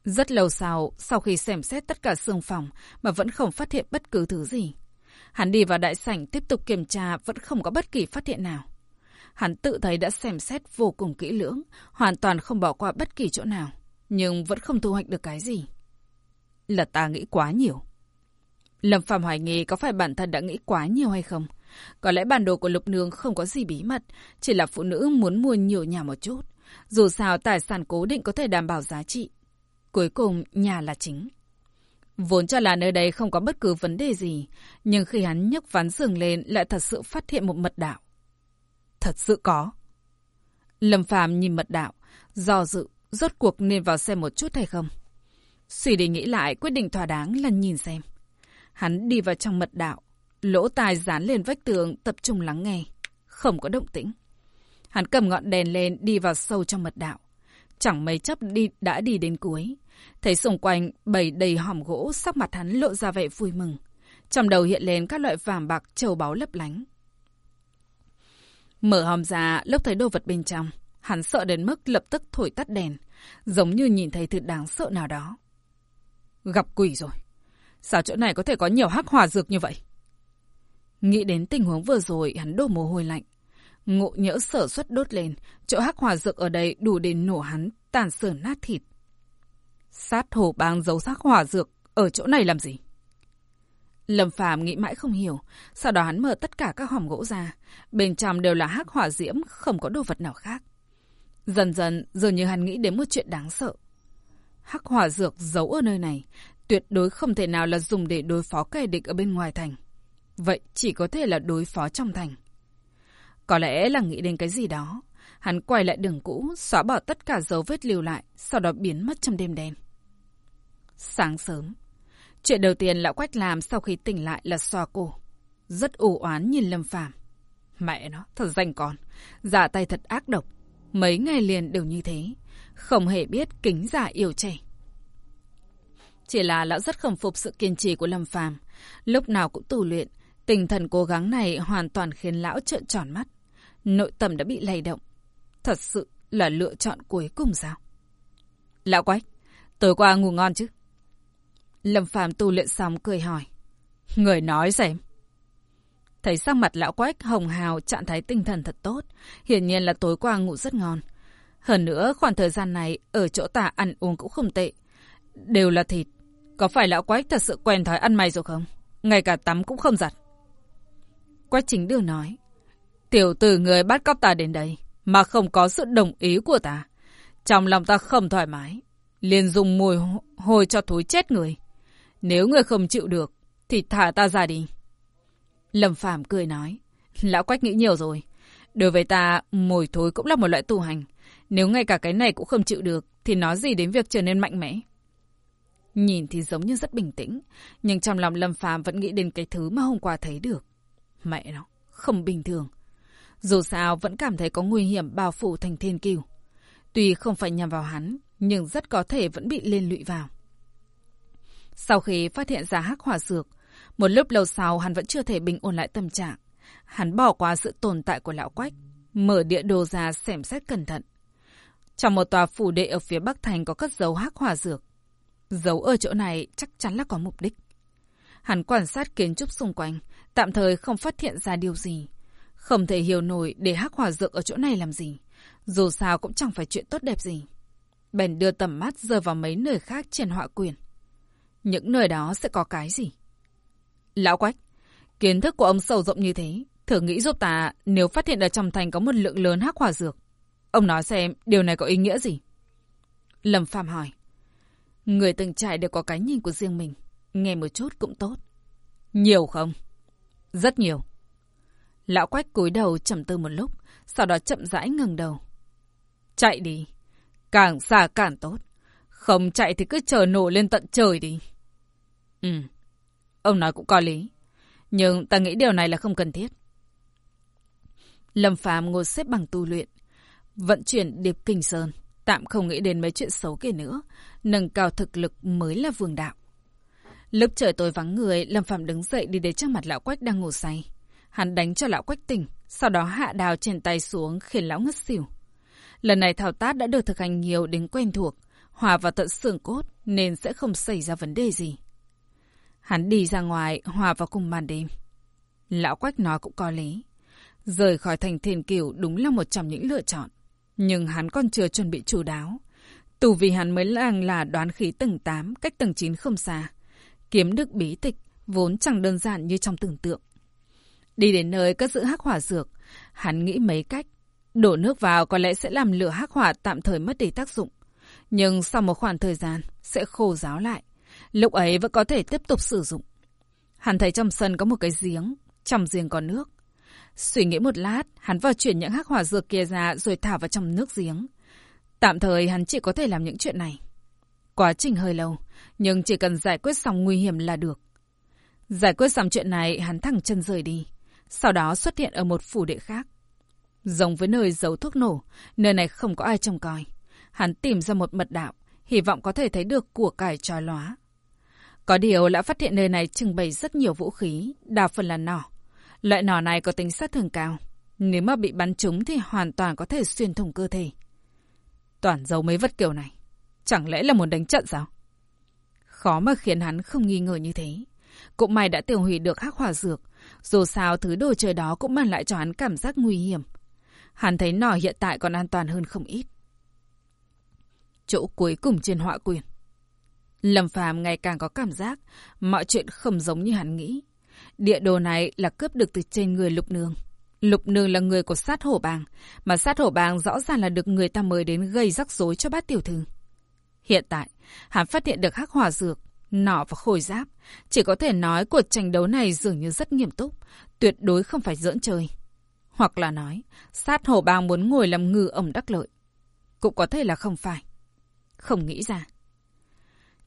Rất lâu sau, sau khi xem xét tất cả xương phòng mà vẫn không phát hiện bất cứ thứ gì. Hắn đi vào đại sảnh tiếp tục kiểm tra vẫn không có bất kỳ phát hiện nào. Hắn tự thấy đã xem xét vô cùng kỹ lưỡng, hoàn toàn không bỏ qua bất kỳ chỗ nào, nhưng vẫn không thu hoạch được cái gì. Là ta nghĩ quá nhiều. Lâm Phạm hoài nghi có phải bản thân đã nghĩ quá nhiều hay không? Có lẽ bản đồ của Lục Nương không có gì bí mật, chỉ là phụ nữ muốn mua nhiều nhà một chút. Dù sao tài sản cố định có thể đảm bảo giá trị. Cuối cùng, nhà là chính. Vốn cho là nơi đây không có bất cứ vấn đề gì, nhưng khi hắn nhấc ván giường lên lại thật sự phát hiện một mật đạo. Thật sự có. Lâm Phàm nhìn mật đạo, do dự, rốt cuộc nên vào xem một chút hay không. Suy đi nghĩ lại, quyết định thỏa đáng là nhìn xem. Hắn đi vào trong mật đạo, lỗ tai dán lên vách tường tập trung lắng nghe, không có động tĩnh. Hắn cầm ngọn đèn lên đi vào sâu trong mật đạo. Chẳng mấy chốc đi đã đi đến cuối. Thấy xung quanh bầy đầy hòm gỗ, sắc mặt hắn lộ ra vẻ vui mừng. Trong đầu hiện lên các loại vàng bạc châu báu lấp lánh. Mở hòm ra, lúc thấy đồ vật bên trong, hắn sợ đến mức lập tức thổi tắt đèn, giống như nhìn thấy thứ đáng sợ nào đó. Gặp quỷ rồi. Sao chỗ này có thể có nhiều hắc hỏa dược như vậy? Nghĩ đến tình huống vừa rồi, hắn đổ mồ hôi lạnh. Ngộ nhỡ sở xuất đốt lên, chỗ hắc hỏa dược ở đây đủ để nổ hắn, tàn sở nát thịt. Sát hồ bang giấu xác hỏa dược, ở chỗ này làm gì? Lâm Phàm nghĩ mãi không hiểu, sau đó hắn mở tất cả các hòm gỗ ra, bên trong đều là hắc hỏa diễm, không có đồ vật nào khác. Dần dần, dường như hắn nghĩ đến một chuyện đáng sợ. Hắc hỏa dược giấu ở nơi này, tuyệt đối không thể nào là dùng để đối phó kẻ địch ở bên ngoài thành. Vậy chỉ có thể là đối phó trong thành. Có lẽ là nghĩ đến cái gì đó. Hắn quay lại đường cũ, xóa bỏ tất cả dấu vết lưu lại, sau đó biến mất trong đêm đen. Sáng sớm, chuyện đầu tiên lão quách làm sau khi tỉnh lại là xoa cổ. Rất ủ oán nhìn Lâm Phàm Mẹ nó, thật danh con. Giả tay thật ác độc. Mấy ngày liền đều như thế. Không hề biết kính giả yêu trẻ. Chỉ là lão rất khâm phục sự kiên trì của Lâm Phàm Lúc nào cũng tu luyện. Tinh thần cố gắng này hoàn toàn khiến lão trợn tròn mắt. Nội tâm đã bị lay động. Thật sự là lựa chọn cuối cùng sao? Lão Quách, tối qua ngủ ngon chứ? Lâm Phàm tu luyện xong cười hỏi. Người nói xem. Thấy sắc mặt lão Quách hồng hào trạng thái tinh thần thật tốt. Hiển nhiên là tối qua ngủ rất ngon. Hơn nữa, khoảng thời gian này ở chỗ ta ăn uống cũng không tệ. Đều là thịt. Có phải lão Quách thật sự quen thói ăn mày rồi không? Ngay cả tắm cũng không giặt. Quách chính đưa nói. Tiểu tử người bắt cóc ta đến đây, mà không có sự đồng ý của ta. Trong lòng ta không thoải mái. liền dùng mùi hôi cho thối chết người. Nếu người không chịu được, thì thả ta ra đi. Lâm Phàm cười nói. Lão Quách nghĩ nhiều rồi. Đối với ta, mùi thối cũng là một loại tu hành. Nếu ngay cả cái này cũng không chịu được, thì nói gì đến việc trở nên mạnh mẽ. Nhìn thì giống như rất bình tĩnh, nhưng trong lòng Lâm Phàm vẫn nghĩ đến cái thứ mà hôm qua thấy được. Mẹ nó, không bình thường. Dù sao vẫn cảm thấy có nguy hiểm bao phủ thành thiên kiều. Tuy không phải nhằm vào hắn, nhưng rất có thể vẫn bị liên lụy vào. Sau khi phát hiện ra hắc hỏa dược, một lúc lâu sau hắn vẫn chưa thể bình ổn lại tâm trạng. Hắn bỏ qua sự tồn tại của lão quách, mở địa đồ ra xem xét cẩn thận. Trong một tòa phủ đệ ở phía Bắc Thành có cất dấu hắc hỏa dược. dấu ở chỗ này chắc chắn là có mục đích. Hắn quan sát kiến trúc xung quanh, tạm thời không phát hiện ra điều gì. Không thể hiểu nổi để hắc hỏa dược ở chỗ này làm gì. Dù sao cũng chẳng phải chuyện tốt đẹp gì. Bèn đưa tầm mắt giờ vào mấy nơi khác trên họa quyền. Những nơi đó sẽ có cái gì? Lão Quách, kiến thức của ông sâu rộng như thế, thử nghĩ giúp ta nếu phát hiện ở trong thành có một lượng lớn hắc hỏa dược. Ông nói xem điều này có ý nghĩa gì? Lâm Phàm hỏi. Người từng trải đều có cái nhìn của riêng mình. Nghe một chút cũng tốt. Nhiều không? Rất nhiều. Lão Quách cúi đầu trầm tư một lúc, sau đó chậm rãi ngừng đầu. Chạy đi. Càng xa càng tốt. Không chạy thì cứ chờ nổ lên tận trời đi. Ừ. Ông nói cũng có lý. Nhưng ta nghĩ điều này là không cần thiết. Lâm Phàm ngồi xếp bằng tu luyện. Vận chuyển điệp kinh sơn. Tạm không nghĩ đến mấy chuyện xấu kia nữa. Nâng cao thực lực mới là vương đạo. Lúc trời tối vắng người, Lâm Phạm đứng dậy đi đến trước mặt lão quách đang ngủ say. Hắn đánh cho lão quách tỉnh, sau đó hạ đào trên tay xuống khiến lão ngất xỉu. Lần này thao tác đã được thực hành nhiều đến quen thuộc, hòa vào tận xương cốt nên sẽ không xảy ra vấn đề gì. Hắn đi ra ngoài, hòa vào cùng màn đêm. Lão Quách nói cũng có lý. Rời khỏi thành thiền cửu đúng là một trong những lựa chọn. Nhưng hắn còn chưa chuẩn bị chủ đáo. Tù vì hắn mới làng là đoán khí tầng 8, cách tầng 9 không xa. Kiếm được bí tịch, vốn chẳng đơn giản như trong tưởng tượng. Đi đến nơi cất giữ hắc hỏa dược, hắn nghĩ mấy cách. Đổ nước vào có lẽ sẽ làm lửa hắc hỏa tạm thời mất đi tác dụng. Nhưng sau một khoảng thời gian, sẽ khô ráo lại. Lúc ấy vẫn có thể tiếp tục sử dụng. Hắn thấy trong sân có một cái giếng, trong giếng có nước. Suy nghĩ một lát, hắn vào chuyển những hắc hỏa dược kia ra rồi thả vào trong nước giếng. Tạm thời hắn chỉ có thể làm những chuyện này. Quá trình hơi lâu, nhưng chỉ cần giải quyết xong nguy hiểm là được. Giải quyết xong chuyện này, hắn thẳng chân rời đi. Sau đó xuất hiện ở một phủ đệ khác. Giống với nơi giấu thuốc nổ, nơi này không có ai trông coi. Hắn tìm ra một mật đạo, hy vọng có thể thấy được của cải trói lóa. Có điều đã phát hiện nơi này trưng bày rất nhiều vũ khí, đa phần là nỏ. Loại nỏ này có tính sát thương cao. Nếu mà bị bắn trúng thì hoàn toàn có thể xuyên thủng cơ thể. Toàn giấu mấy vật kiểu này. Chẳng lẽ là muốn đánh trận sao? Khó mà khiến hắn không nghi ngờ như thế. Cũng may đã tiêu hủy được hắc hỏa dược. Dù sao thứ đồ chơi đó cũng mang lại cho hắn cảm giác nguy hiểm. Hắn thấy nỏ hiện tại còn an toàn hơn không ít. Chỗ cuối cùng trên họa quyền. Lâm Phàm ngày càng có cảm giác mọi chuyện không giống như hắn nghĩ. Địa đồ này là cướp được từ trên người Lục Nương. Lục Nương là người của sát hổ bang, mà sát hổ bang rõ ràng là được người ta mời đến gây rắc rối cho bát tiểu thư. Hiện tại, hắn phát hiện được hắc hỏa dược, nỏ và khôi giáp. Chỉ có thể nói cuộc tranh đấu này dường như rất nghiêm túc, tuyệt đối không phải dưỡng chơi. Hoặc là nói, sát hổ bang muốn ngồi làm ngư ông đắc lợi. Cũng có thể là không phải. Không nghĩ ra.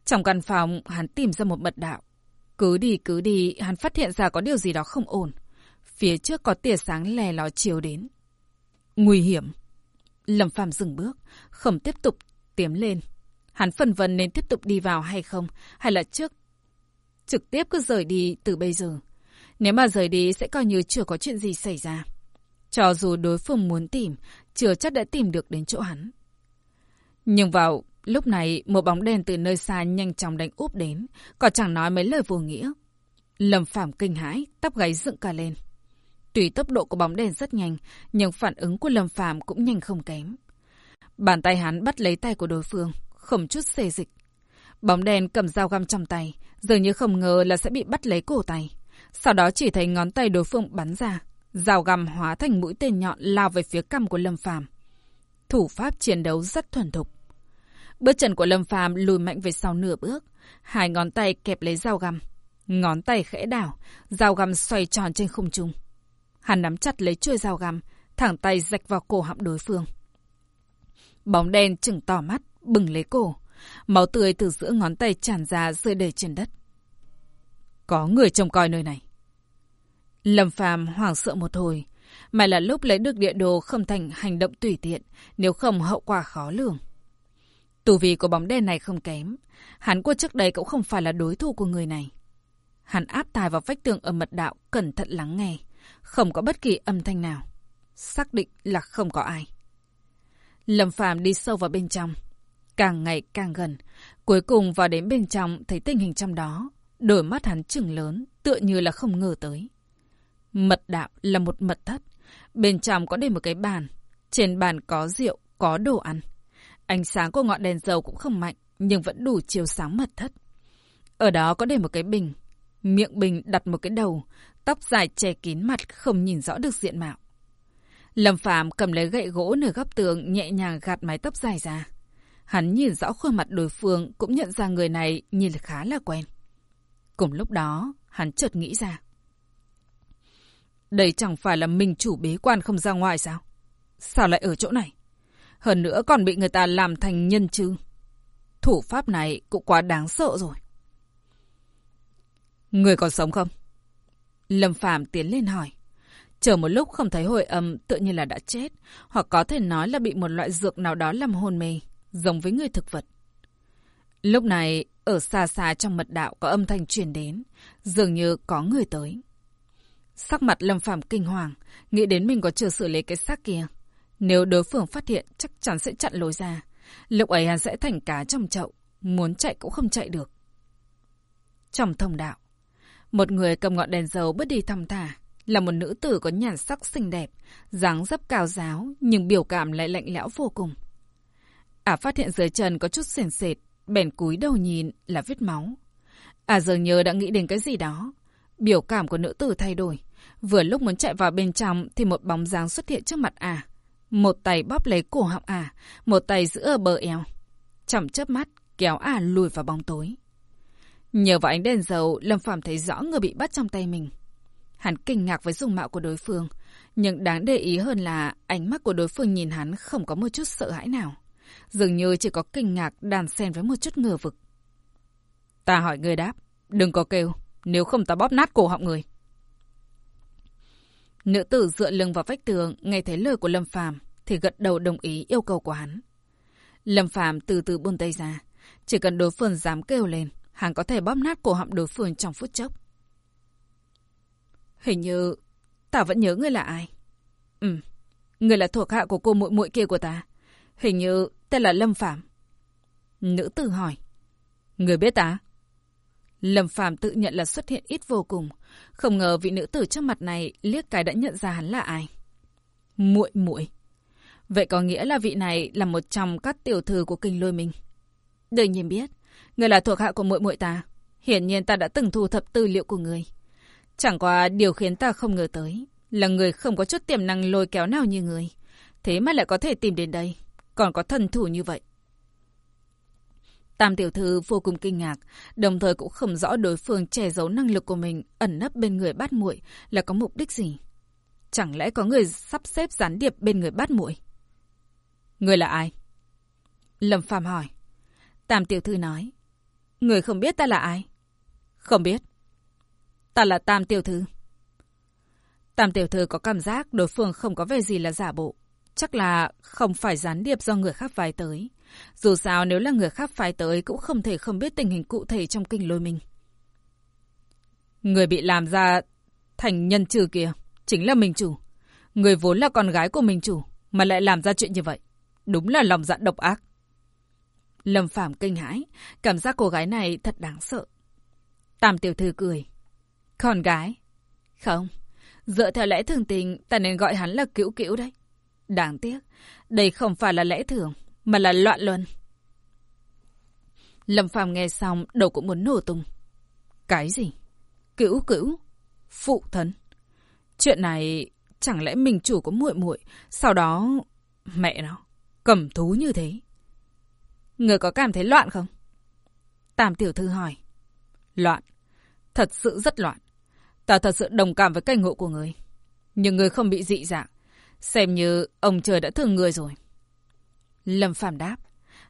Trong căn phòng, hắn tìm ra một mật đạo. Cứ đi cứ đi, hắn phát hiện ra có điều gì đó không ổn. Phía trước có tia sáng lè ló chiếu đến. Nguy hiểm. Lâm Phàm dừng bước, không tiếp tục tiến lên. Hắn phân vân nên tiếp tục đi vào hay không, hay là trước trực tiếp cứ rời đi từ bây giờ. Nếu mà rời đi sẽ coi như chưa có chuyện gì xảy ra. Cho dù đối phương muốn tìm, chưa chắc đã tìm được đến chỗ hắn. Nhưng vào lúc này, một bóng đèn từ nơi xa nhanh chóng đánh úp đến, còn chẳng nói mấy lời vô nghĩa. Lâm phạm kinh hãi, tóc gáy dựng cả lên. Tùy tốc độ của bóng đèn rất nhanh, nhưng phản ứng của Lâm phạm cũng nhanh không kém. Bàn tay hắn bắt lấy tay của đối phương, không chút xê dịch. Bóng đen cầm dao găm trong tay, dường như không ngờ là sẽ bị bắt lấy cổ tay. Sau đó chỉ thấy ngón tay đối phương bắn ra, dao găm hóa thành mũi tên nhọn lao về phía cằm của Lâm Phàm. Thủ pháp chiến đấu rất thuần thục. Bước chân của Lâm Phàm lùi mạnh về sau nửa bước, hai ngón tay kẹp lấy dao găm. Ngón tay khẽ đảo, dao găm xoay tròn trên không trung. Hắn nắm chặt lấy chuôi dao găm, thẳng tay rạch vào cổ họng đối phương. Bóng đen chừng to mắt, bừng lấy cổ. Máu tươi từ giữa ngón tay tràn ra rơi đầy trên đất. Có người trông coi nơi này. Lâm Phàm hoảng sợ một hồi, mà là lúc lấy được địa đồ không thành hành động tùy tiện, nếu không hậu quả khó lường. Tù vi của bóng đen này không kém, hắn của trước đây cũng không phải là đối thủ của người này. Hắn áp tài vào vách tường ở mật đạo, cẩn thận lắng nghe, không có bất kỳ âm thanh nào. Xác định là không có ai. Lâm Phàm đi sâu vào bên trong, càng ngày càng gần, cuối cùng vào đến bên trong thấy tình hình trong đó, đôi mắt hắn chừng lớn, tựa như là không ngờ tới. Mật đạo là một mật thất, bên trong có để một cái bàn, trên bàn có rượu, có đồ ăn. Ánh sáng của ngọn đèn dầu cũng không mạnh, nhưng vẫn đủ chiếu sáng mật thất. Ở đó có để một cái bình, miệng bình đặt một cái đầu, tóc dài che kín mặt không nhìn rõ được diện mạo. Lâm Phạm cầm lấy gậy gỗ nửa góc tường nhẹ nhàng gạt mái tóc dài ra. Hắn nhìn rõ khuôn mặt đối phương cũng nhận ra người này nhìn khá là quen. Cùng lúc đó, hắn chợt nghĩ ra. Đây chẳng phải là mình chủ bế quan không ra ngoài sao? Sao lại ở chỗ này? Hơn nữa còn bị người ta làm thành nhân chứ. Thủ pháp này cũng quá đáng sợ rồi. Người còn sống không? Lâm Phạm tiến lên hỏi. Chờ một lúc không thấy hồi âm tự nhiên là đã chết, hoặc có thể nói là bị một loại dược nào đó làm hôn mê, giống với người thực vật. Lúc này, ở xa xa trong mật đạo có âm thanh truyền đến, dường như có người tới. Sắc mặt Lâm Phàm kinh hoàng, nghĩ đến mình có chờ xử lý cái xác kia. Nếu đối phương phát hiện, chắc chắn sẽ chặn lối ra. Lúc ấy hắn sẽ thành cá trong chậu, muốn chạy cũng không chạy được. Trong thông đạo, một người cầm ngọn đèn dầu bước đi thăm thả, là một nữ tử có nhàn sắc xinh đẹp, dáng dấp cao giáo nhưng biểu cảm lại lạnh lẽo vô cùng. Ả à phát hiện dưới chân có chút sền sệt, bèn cúi đầu nhìn là vết máu. Ả à dường như đã nghĩ đến cái gì đó. Biểu cảm của nữ tử thay đổi. Vừa lúc muốn chạy vào bên trong thì một bóng dáng xuất hiện trước mặt Ả. À. Một tay bóp lấy cổ họng Ả, à, một tay giữ ở bờ eo. Chậm chớp mắt, kéo Ả lùi vào bóng tối. Nhờ vào ánh đèn dầu, Lâm Phạm thấy rõ người bị bắt trong tay mình. Hắn kinh ngạc với dung mạo của đối phương. Nhưng đáng để ý hơn là ánh mắt của đối phương nhìn hắn không có một chút sợ hãi nào. Dường như chỉ có kinh ngạc đàn xen với một chút ngờ vực. Ta hỏi người đáp, đừng có kêu, nếu không ta bóp nát cổ họng người. Nữ tử dựa lưng vào vách tường, nghe thấy lời của Lâm Phàm thì gật đầu đồng ý yêu cầu của hắn. Lâm Phàm từ từ buông tay ra, chỉ cần đối phương dám kêu lên, hắn có thể bóp nát cổ họng đối phương trong phút chốc. Hình như ta vẫn nhớ ngươi là ai. Ừ, ngươi là thuộc hạ của cô muội muội kia của ta. Hình như tên là Lâm Phạm. Nữ tử hỏi. Người biết ta? Lâm Phạm tự nhận là xuất hiện ít vô cùng. Không ngờ vị nữ tử trước mặt này liếc cái đã nhận ra hắn là ai. Muội muội. Vậy có nghĩa là vị này là một trong các tiểu thư của kinh lôi mình. Đương nhiên biết. Người là thuộc hạ của muội muội ta. Hiển nhiên ta đã từng thu thập tư liệu của người. Chẳng qua điều khiến ta không ngờ tới là người không có chút tiềm năng lôi kéo nào như người. Thế mà lại có thể tìm đến đây. Còn có thần thủ như vậy. Tam tiểu thư vô cùng kinh ngạc, đồng thời cũng không rõ đối phương che giấu năng lực của mình ẩn nấp bên người bát muội là có mục đích gì. Chẳng lẽ có người sắp xếp gián điệp bên người bát muội? Người là ai? Lâm Phàm hỏi. Tam tiểu thư nói. Người không biết ta là ai? Không biết. Ta là Tam tiểu thư. Tam tiểu thư có cảm giác đối phương không có vẻ gì là giả bộ. Chắc là không phải gián điệp do người khác phái tới. Dù sao nếu là người khác phái tới cũng không thể không biết tình hình cụ thể trong kinh lôi mình. Người bị làm ra thành nhân trừ kìa, chính là mình chủ. Người vốn là con gái của mình chủ, mà lại làm ra chuyện như vậy. Đúng là lòng dạ độc ác. Lâm Phạm kinh hãi, cảm giác cô gái này thật đáng sợ. Tam tiểu thư cười. Con gái? Không, dựa theo lẽ thường tình, ta nên gọi hắn là cữu cữu đấy. Đáng tiếc, đây không phải là lẽ thường, mà là loạn luân. Lâm Phàm nghe xong, đầu cũng muốn nổ tung. Cái gì? Cữu cữu? Phụ thân? Chuyện này chẳng lẽ mình chủ có muội muội, sau đó mẹ nó cầm thú như thế. Người có cảm thấy loạn không? Tam tiểu thư hỏi. Loạn. Thật sự rất loạn. Ta thật sự đồng cảm với cảnh ngộ của người. Nhưng người không bị dị dạng. Xem như ông trời đã thương người rồi. Lâm Phàm đáp.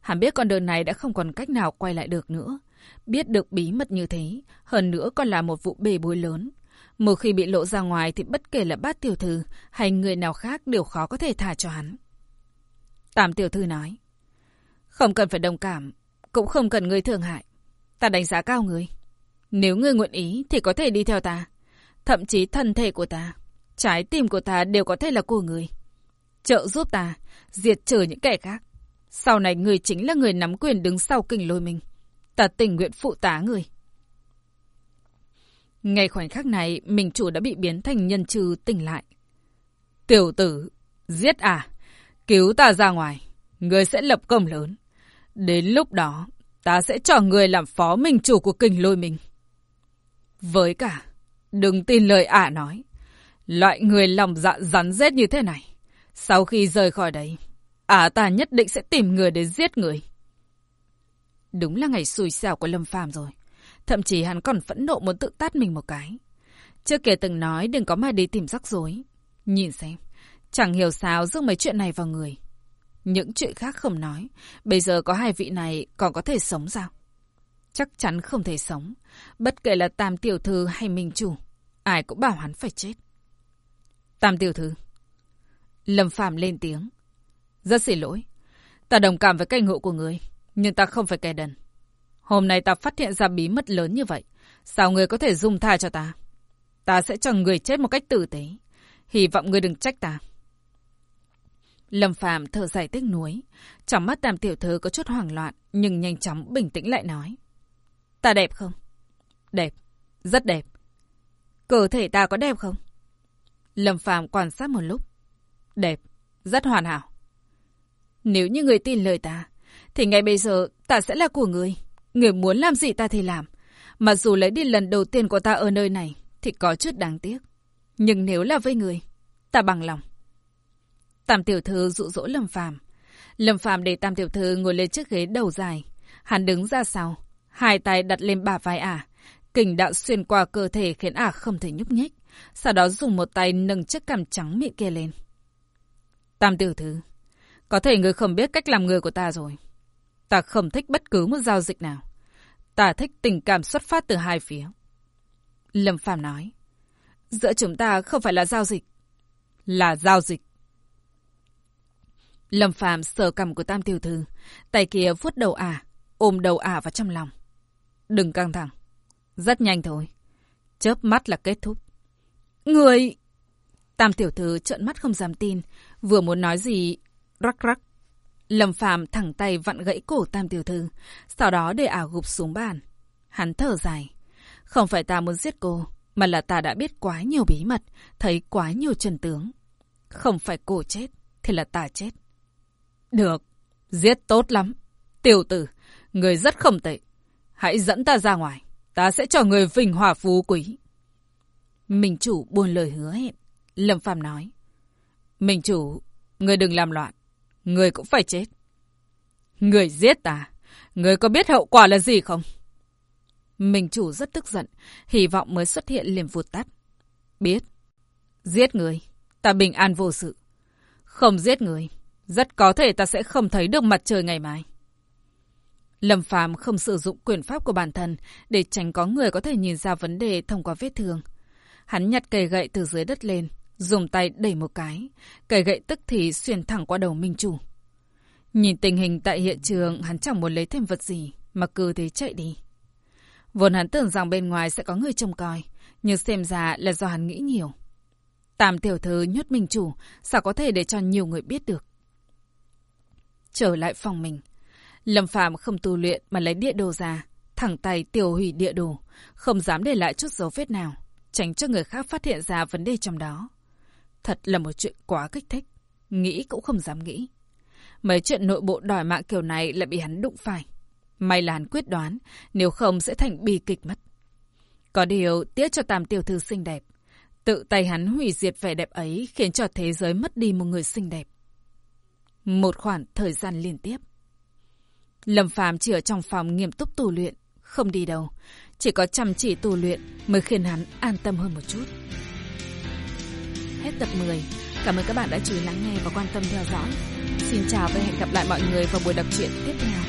Hắn biết con đường này đã không còn cách nào quay lại được nữa. Biết được bí mật như thế, hơn nữa còn là một vụ bề bối lớn. Một khi bị lộ ra ngoài thì bất kể là bát tiểu thư hay người nào khác đều khó có thể thả cho hắn. Tam tiểu thư nói. Không cần phải đồng cảm, cũng không cần người thương hại. Ta đánh giá cao người. Nếu người nguyện ý thì có thể đi theo ta. Thậm chí thân thể của ta, trái tim của ta đều có thể là của người. Trợ giúp ta, diệt trừ những kẻ khác. Sau này người chính là người nắm quyền đứng sau kinh lôi mình. Ta tình nguyện phụ tá người. Ngay khoảnh khắc này, mình chủ đã bị biến thành nhân trừ tỉnh lại. Tiểu tử, giết à? Cứu ta ra ngoài, người sẽ lập công lớn. Đến lúc đó, ta sẽ cho người làm phó minh chủ của kinh lôi mình. Với cả, đừng tin lời ả nói. Loại người lòng dạ rắn rết như thế này, sau khi rời khỏi đấy, ả ta nhất định sẽ tìm người để giết người. Đúng là ngày xui xẻo của Lâm Phàm rồi. Thậm chí hắn còn phẫn nộ muốn tự tát mình một cái. Trước kia từng nói đừng có mà đi tìm rắc rối. Nhìn xem, chẳng hiểu sao rước mấy chuyện này vào người. Những chuyện khác không nói, bây giờ có hai vị này còn có thể sống sao? Chắc chắn không thể sống. Bất kể là Tam Tiểu Thư hay Minh Chủ, ai cũng bảo hắn phải chết. Tam Tiểu Thư. Lâm Phàm lên tiếng. Rất xin lỗi. Ta đồng cảm với cảnh ngộ của người, nhưng ta không phải kẻ đần. Hôm nay ta phát hiện ra bí mật lớn như vậy. Sao người có thể dung tha cho ta? Ta sẽ cho người chết một cách tử tế. Hy vọng người đừng trách ta. Lâm Phàm thở dài tiếc nuối. Trong mắt tam tiểu thư có chút hoảng loạn, nhưng nhanh chóng bình tĩnh lại nói. Ta đẹp không? Đẹp. Rất đẹp. Cơ thể ta có đẹp không? Lâm Phàm quan sát một lúc. Đẹp. Rất hoàn hảo. Nếu như người tin lời ta, thì ngay bây giờ ta sẽ là của người. Người muốn làm gì ta thì làm. Mặc dù lấy đi lần đầu tiên của ta ở nơi này, thì có chút đáng tiếc. Nhưng nếu là với người, ta bằng lòng. Tam tiểu thư dụ dỗ Lâm Phàm. Lâm Phàm để Tam tiểu thư ngồi lên chiếc ghế đầu dài. Hắn đứng ra sau, hai tay đặt lên bả vai ả. Kình đạo xuyên qua cơ thể khiến ả không thể nhúc nhích. Sau đó dùng một tay nâng chiếc cằm trắng miệng kia lên. Tam tiểu thư, có thể người không biết cách làm người của ta rồi. Ta không thích bất cứ một giao dịch nào. Ta thích tình cảm xuất phát từ hai phía. Lâm Phàm nói. Giữa chúng ta không phải là giao dịch. Là giao dịch. Lâm Phàm sờ cầm của Tam Tiểu Thư. Tay kia vuốt đầu ả, ôm đầu ả vào trong lòng. Đừng căng thẳng. Rất nhanh thôi. Chớp mắt là kết thúc. Người... Tam Tiểu Thư trợn mắt không dám tin. Vừa muốn nói gì... Rắc rắc. Lâm Phàm thẳng tay vặn gãy cổ Tam Tiểu Thư, sau đó để ảo gục xuống bàn. Hắn thở dài. Không phải ta muốn giết cô, mà là ta đã biết quá nhiều bí mật, thấy quá nhiều trần tướng. Không phải cô chết, thì là ta chết. Được, giết tốt lắm. Tiểu tử, người rất không tệ. Hãy dẫn ta ra ngoài, ta sẽ cho người vinh hòa phú quý mình chủ buồn lời hứa hẹn. Lâm Phàm nói. mình chủ, người đừng làm loạn. Người cũng phải chết. Người giết ta. Người có biết hậu quả là gì không? Mình chủ rất tức giận. Hy vọng mới xuất hiện liền vụt tắt. Biết. Giết người. Ta bình an vô sự. Không giết người. Rất có thể ta sẽ không thấy được mặt trời ngày mai. Lâm Phàm không sử dụng quyền pháp của bản thân để tránh có người có thể nhìn ra vấn đề thông qua vết thương. Hắn nhặt cây gậy từ dưới đất lên, dùng tay đẩy một cái, cây gậy tức thì xuyên thẳng qua đầu Minh Chủ. Nhìn tình hình tại hiện trường, hắn chẳng muốn lấy thêm vật gì, mà cứ thế chạy đi. Vốn hắn tưởng rằng bên ngoài sẽ có người trông coi, nhưng xem ra là do hắn nghĩ nhiều. Tam tiểu thư nhốt Minh Chủ, sao có thể để cho nhiều người biết được. Trở lại phòng mình, Lâm Phạm không tu luyện mà lấy địa đồ ra, thẳng tay tiêu hủy địa đồ, không dám để lại chút dấu vết nào, tránh cho người khác phát hiện ra vấn đề trong đó. Thật là một chuyện quá kích thích. Nghĩ cũng không dám nghĩ. Mấy chuyện nội bộ đòi mạng kiểu này lại bị hắn đụng phải. May là hắn quyết đoán, nếu không sẽ thành bi kịch mất. Có điều, tiếc cho tam tiểu thư xinh đẹp. Tự tay hắn hủy diệt vẻ đẹp ấy khiến cho thế giới mất đi một người xinh đẹp. Một khoảng thời gian liên tiếp. Lâm Phàm chỉ ở trong phòng nghiêm túc tu luyện, không đi đâu. Chỉ có chăm chỉ tu luyện mới khiến hắn an tâm hơn một chút hết tập 10. Cảm ơn các bạn đã chú ý lắng nghe và quan tâm theo dõi. Xin chào và hẹn gặp lại mọi người vào buổi đọc truyện tiếp theo.